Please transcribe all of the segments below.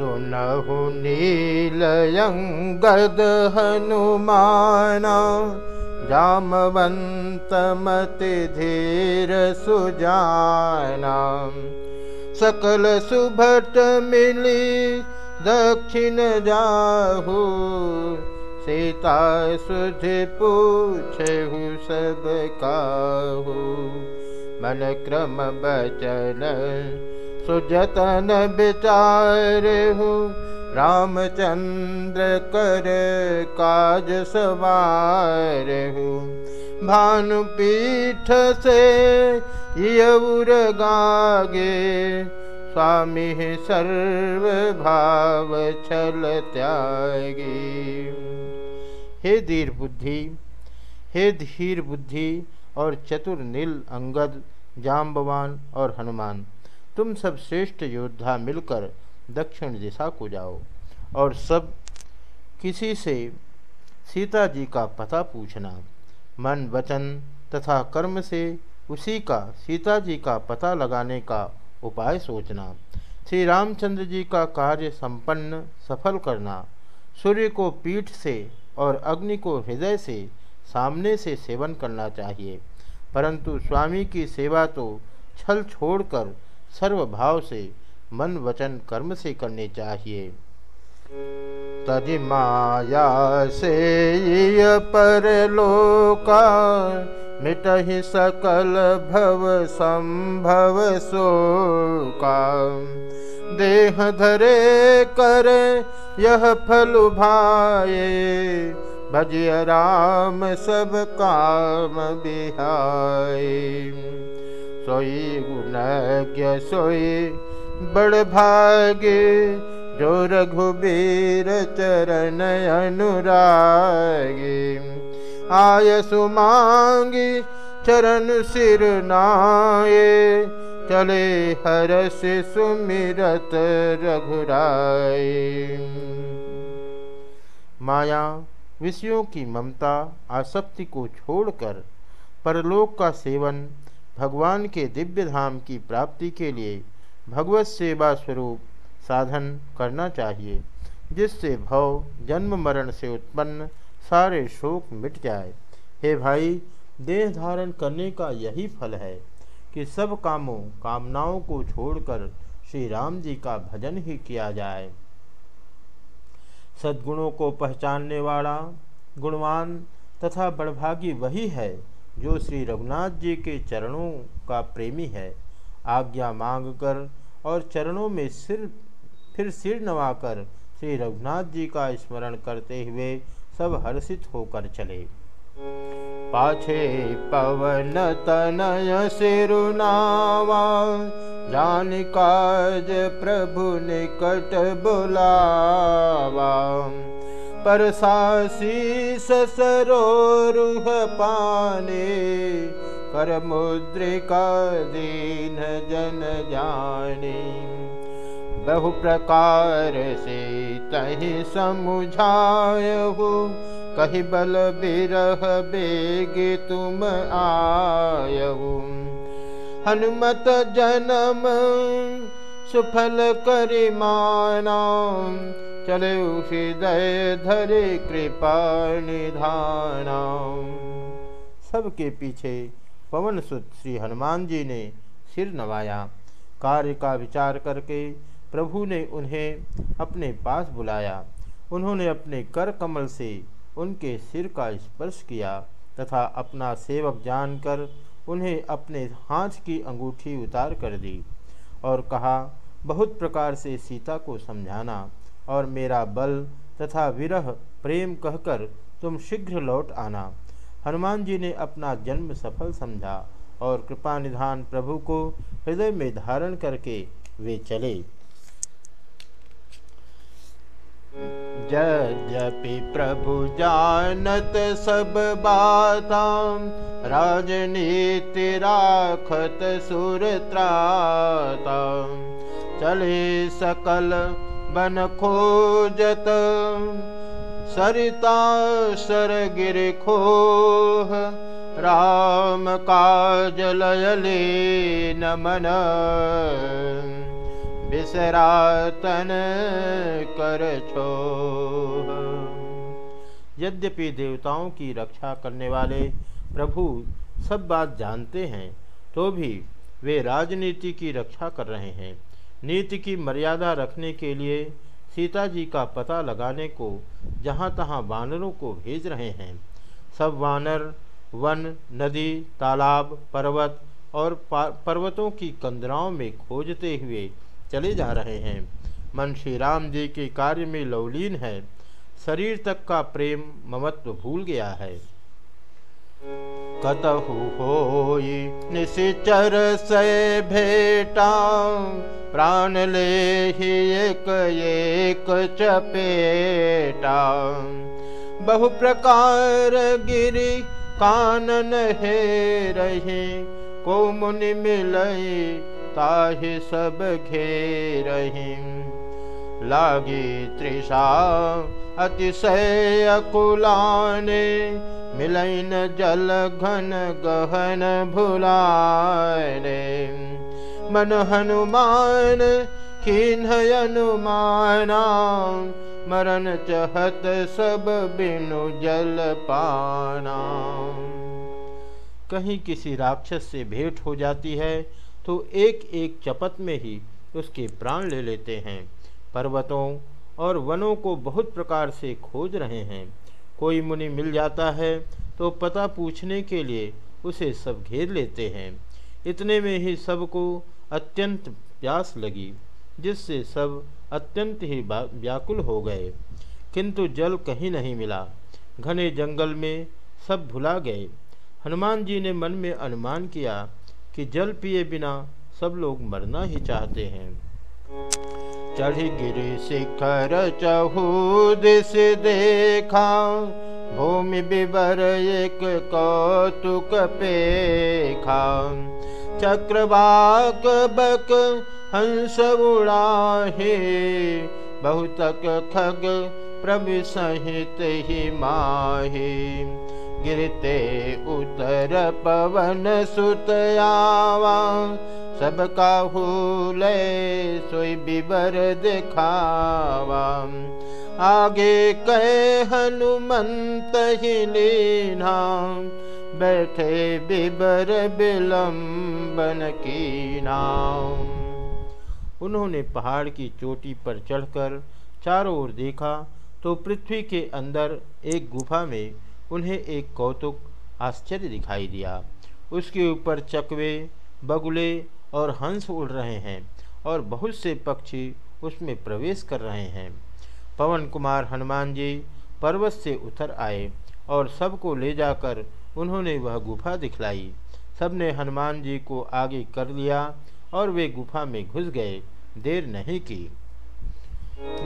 सुनहु नीलयङ्गद हनुमाना जामवन्तमति धीर सुजाना। सकल सुभट मिली दक्षिण जाहू सीता सुध पूछहु सब काहू। मन क्रम बचन सुजतन विचार हो, रामचंद्र कर काज सवार हो। भानुपीठ से यौर गागे, स्वामी सर्व भाव छल त्यागी। हे धीर बुद्धि, हे धीर बुद्धि और चतुर नील अंगद जाम्बवान और हनुमान तुम सब श्रेष्ठ योद्धा मिलकर दक्षिण दिशा को जाओ और सब किसी से सीता जी का पता पूछना। मन, वचन तथा कर्म से उसी का सीता जी का पता लगाने का उपाय सोचना। श्री रामचंद्र जी का कार्य संपन्न, सफल करना। सूर्य को पीठ से और अग्नि को हृदय से, सामने से सेवन करना चाहिए। परंतु स्वामी की सेवा तो छल छोड़कर सर्वभाव से मन वचन कर्म से करने चाहिए। तज माया से पर लोका मिट सकल भव संभव का देह धरे कर यह फल भाए भजिय राम सब काम बिहाय। सोई गुणज्ञ सोई। बड़ भागे जो रघुबीर चरण अनुरागी। आय सुमांगी चरण सिर नाये। चले हरस सुमिरत रघुराय। माया, विषयों की ममता, आसक्ति को छोड़कर परलोक का सेवन भगवान के दिव्य धाम की प्राप्ति के लिए भगवत सेवा स्वरूप साधन करना चाहिए, जिससे भव जन्म मरण से उत्पन्न सारे शोक मिट जाए। हे भाई, देह धारण करने का यही फल है कि सब कामों, कामनाओं को छोड़कर श्री राम जी का भजन ही किया जाए। सद्गुणों को पहचानने वाला, गुणवान तथा बड़भागी वही है जो श्री रघुनाथ जी के चरणों का प्रेमी है, आज्ञा मांग कर और चरणों में सिर, फिर सिर नवाकर श्री रघुनाथ जी का स्मरण करते हुए सब हर्षित होकर चले। पाछे पवन तनय सिरुनावा जान काज प्रभु निकट बुलावा। पर सासी ससरोरुह पाने, कर मुद्रिका दीन जन जाने। बहु प्रकार से तही समुझाय हो कही बल बिरह बेग तुम आयऊ हनुमत जन्म सुफल करिमाना चले हृदय धरे कृपा निधाना। सबके पीछे पवन सुत श्री हनुमान जी ने सिर नवाया। कार्य का विचार करके प्रभु ने उन्हें अपने पास बुलाया। उन्होंने अपने कर कमल से उनके सिर का स्पर्श किया तथा अपना सेवक जानकर उन्हें अपने हाथ की अंगूठी उतार कर दी और कहा, बहुत प्रकार से सीता को समझाना। और मेरा बल तथा विरह प्रेम कहकर तुम शीघ्र लौट आना। हनुमान जी ने अपना जन्म सफल समझा और कृपा निधान प्रभु को हृदय में धारण करके वे चले। जपि प्रभु जानत सब बाता राजनीति राखत सुर चले सकल बन खोजत। सरिता सर गिर खोह। राम काज लयले नमन। बिसरातन कर छो यद्यपि देवताओं की रक्षा करने वाले प्रभु सब बात जानते हैं तो भी वे राजनीति की रक्षा कर रहे हैं। नीति की मर्यादा रखने के लिए सीता जी का पता लगाने को जहाँ तहाँ वानरों को भेज रहे हैं। सब वानर, वन, नदी, तालाब, पर्वत और पर्वतों की कंदराओं में खोजते हुए चले जा रहे हैं। मन श्री राम जी के कार्य में लवलीन है। शरीर तक का प्रेम ममत्व भूल गया है। कतहु हो निशिचर से भेटा प्राण ले ही एक एक चपेटा। बहु प्रकार गिरी कानन हे रही को मुनि मिलई ताहि सब घेरही। लागी तृषा अतिशय अकुलाने मिलन जल घन गहन भुलाने मन हनुमान, खिन्ह मरण चहत सब बिनु जल पाना। कहीं किसी राक्षस से भेंट हो जाती है तो एक एक चपत में ही उसके प्राण ले लेते हैं। पर्वतों और वनों को बहुत प्रकार से खोज रहे हैं। कोई मुनि मिल जाता है तो पता पूछने के लिए उसे सब घेर लेते हैं। इतने में ही सबको अत्यंत प्यास लगी, जिससे सब अत्यंत ही व्याकुल हो गए। किंतु जल कहीं नहीं मिला। घने जंगल में सब भुला गए। हनुमान जी ने मन में अनुमान किया कि जल पिए बिना सब लोग मरना ही चाहते हैं। चढ़ी गिरी शिखर चहूद से देखा। भूमि बिबर एक कौतुक पेखा। चक्रवाक बक हंस उड़ाहे। बहुतक खग प्रभु सहित ही माहे। गिरते उतर पवन सुतयावा सब काहूले सोई बिबर दिखावा। आगे कह, हनुमंत ही लीना, बैठे बिबर बिलम्बन की नाम। उन्होंने पहाड़ की चोटी पर चढ़कर चारों ओर देखा तो पृथ्वी के अंदर एक गुफा में उन्हें एक कौतुक आश्चर्य दिखाई दिया। उसके ऊपर चकवे, बगुले और हंस उड़ रहे हैं और बहुत से पक्षी उसमें प्रवेश कर रहे हैं। पवन कुमार हनुमान जी पर्वत से उतर आए और सबको ले जाकर उन्होंने वह गुफा दिखलाई। सबने हनुमान जी को आगे कर लिया और वे गुफा में घुस गए। देर नहीं की।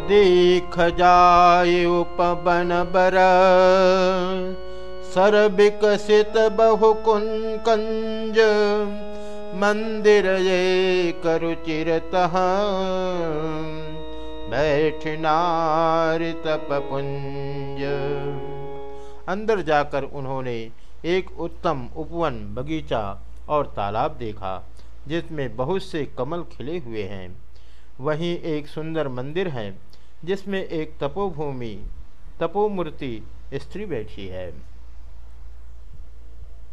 देख जाय उपवन बर। सर विकसित बहु कंज मंदिर ये करुचिरत बैठनार तप पुंज अंदर जाकर उन्होंने एक उत्तम उपवन, बगीचा और तालाब देखा, जिसमें बहुत से कमल खिले हुए हैं। वहीं एक सुंदर मंदिर है, जिसमें एक तपोभूमि, तपोमूर्ति स्त्री बैठी है।